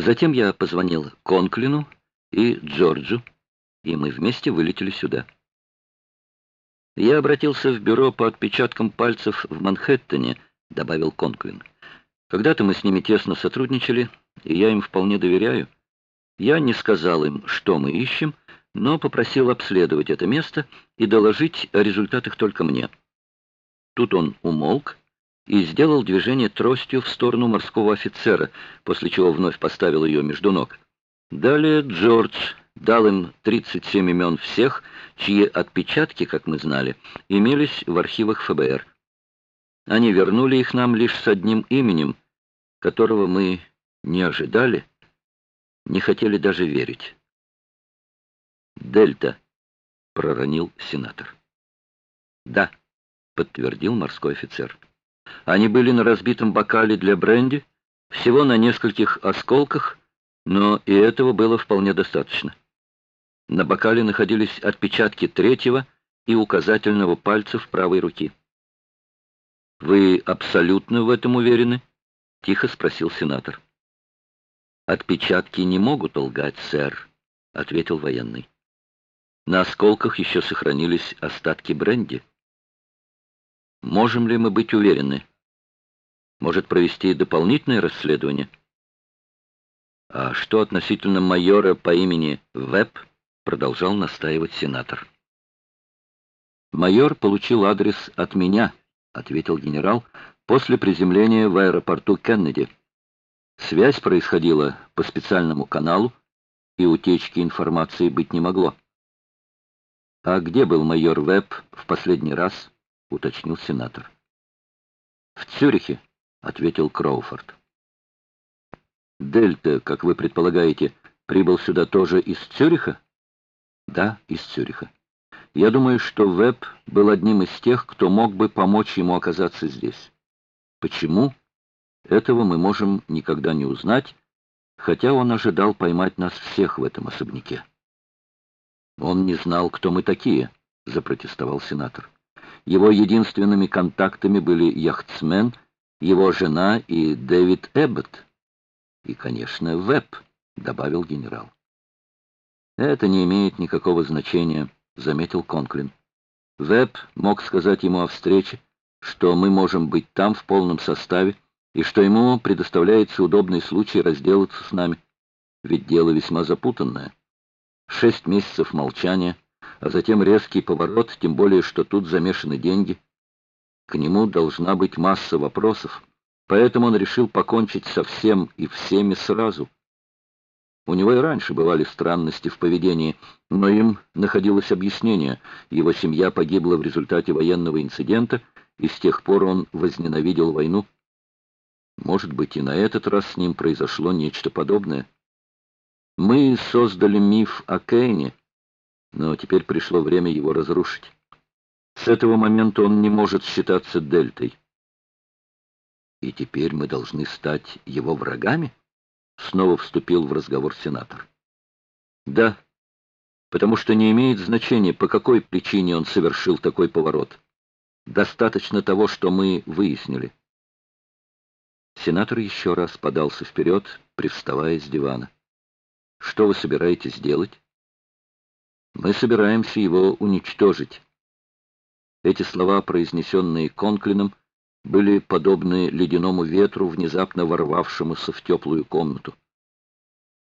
Затем я позвонил Конклину и Джорджу, и мы вместе вылетели сюда. Я обратился в бюро по отпечаткам пальцев в Манхэттене, добавил Конклин. Когда-то мы с ними тесно сотрудничали, и я им вполне доверяю. Я не сказал им, что мы ищем, но попросил обследовать это место и доложить о результатах только мне. Тут он умолк и сделал движение тростью в сторону морского офицера, после чего вновь поставил ее между ног. Далее Джордж дал им 37 имен всех, чьи отпечатки, как мы знали, имелись в архивах ФБР. Они вернули их нам лишь с одним именем, которого мы не ожидали, не хотели даже верить. «Дельта», — проронил сенатор. «Да», — подтвердил морской офицер. Они были на разбитом бокале для бренди, всего на нескольких осколках, но и этого было вполне достаточно. На бокале находились отпечатки третьего и указательного пальцев правой руки. «Вы абсолютно в этом уверены?» — тихо спросил сенатор. «Отпечатки не могут лгать, сэр», — ответил военный. «На осколках еще сохранились остатки бренди». Можем ли мы быть уверены? Может провести дополнительное расследование? А что относительно майора по имени Веб? Продолжал настаивать сенатор. Майор получил адрес от меня, ответил генерал, после приземления в аэропорту Кеннеди. Связь происходила по специальному каналу, и утечки информации быть не могло. А где был майор Веб в последний раз? — уточнил сенатор. «В Цюрихе», — ответил Кроуфорд. «Дельта, как вы предполагаете, прибыл сюда тоже из Цюриха?» «Да, из Цюриха. Я думаю, что Веб был одним из тех, кто мог бы помочь ему оказаться здесь. Почему? Этого мы можем никогда не узнать, хотя он ожидал поймать нас всех в этом особняке». «Он не знал, кто мы такие», — запротестовал сенатор. Его единственными контактами были яхтсмен, его жена и Дэвид Эббот. И, конечно, Веб, добавил генерал. Это не имеет никакого значения, заметил Конклин. Веб мог сказать ему о встрече, что мы можем быть там в полном составе, и что ему предоставляется удобный случай разделаться с нами. Ведь дело весьма запутанное. Шесть месяцев молчания — а затем резкий поворот, тем более, что тут замешаны деньги. К нему должна быть масса вопросов, поэтому он решил покончить со всем и всеми сразу. У него и раньше бывали странности в поведении, но им находилось объяснение. Его семья погибла в результате военного инцидента, и с тех пор он возненавидел войну. Может быть, и на этот раз с ним произошло нечто подобное. Мы создали миф о Кейне, но теперь пришло время его разрушить. С этого момента он не может считаться дельтой. И теперь мы должны стать его врагами? Снова вступил в разговор сенатор. Да, потому что не имеет значения, по какой причине он совершил такой поворот. Достаточно того, что мы выяснили. Сенатор еще раз подался вперед, привставая с дивана. Что вы собираетесь делать? Мы собираемся его уничтожить. Эти слова, произнесенные Конклином, были подобны ледяному ветру, внезапно ворвавшемуся в теплую комнату.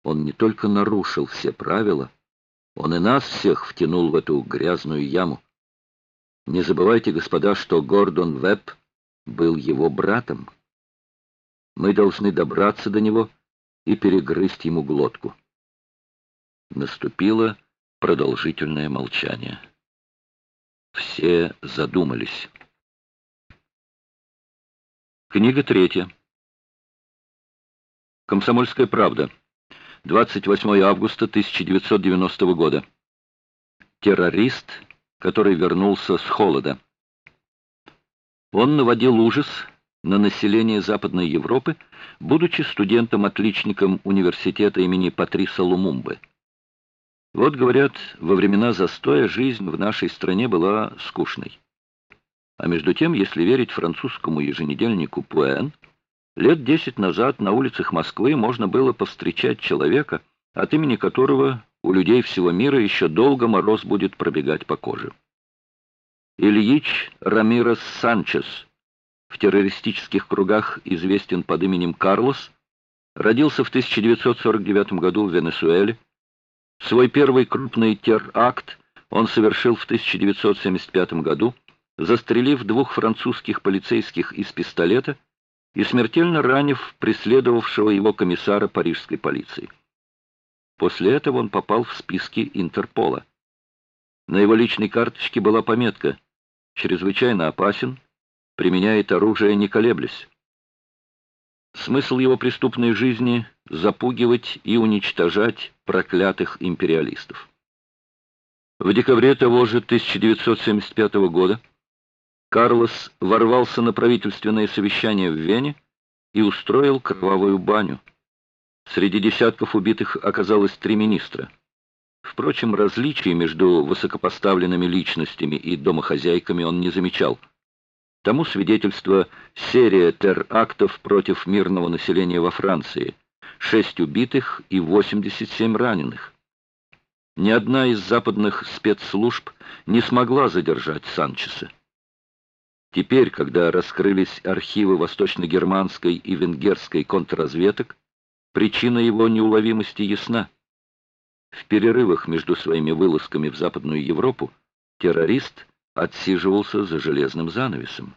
Он не только нарушил все правила, он и нас всех втянул в эту грязную яму. Не забывайте, господа, что Гордон Веб был его братом. Мы должны добраться до него и перегрызть ему глотку. Наступило Продолжительное молчание. Все задумались. Книга третья. Комсомольская правда. 28 августа 1990 года. Террорист, который вернулся с холода. Он наводил ужас на население Западной Европы, будучи студентом-отличником университета имени Патриса Лумумбы. Вот, говорят, во времена застоя жизнь в нашей стране была скучной. А между тем, если верить французскому еженедельнику «Пуэн», Лет десять назад на улицах Москвы можно было повстречать человека, от имени которого у людей всего мира еще долго мороз будет пробегать по коже. Ильич Рамирес Санчес, в террористических кругах известен под именем Карлос, родился в 1949 году в Венесуэле. Свой первый крупный теракт он совершил в 1975 году, застрелив двух французских полицейских из пистолета и смертельно ранив преследовавшего его комиссара парижской полиции. После этого он попал в списки Интерпола. На его личной карточке была пометка «Чрезвычайно опасен, применяет оружие не колеблясь». Смысл его преступной жизни — запугивать и уничтожать проклятых империалистов. В декабре того же 1975 года Карлос ворвался на правительственное совещание в Вене и устроил кровавую баню. Среди десятков убитых оказалось три министра. Впрочем, различий между высокопоставленными личностями и домохозяйками он не замечал. Тому свидетельство серия терактов против мирного населения во Франции, шесть убитых и 87 раненых. Ни одна из западных спецслужб не смогла задержать Санчеса. Теперь, когда раскрылись архивы восточно-германской и венгерской контрразведок, причина его неуловимости ясна. В перерывах между своими вылазками в Западную Европу террорист отсиживался за железным занавесом.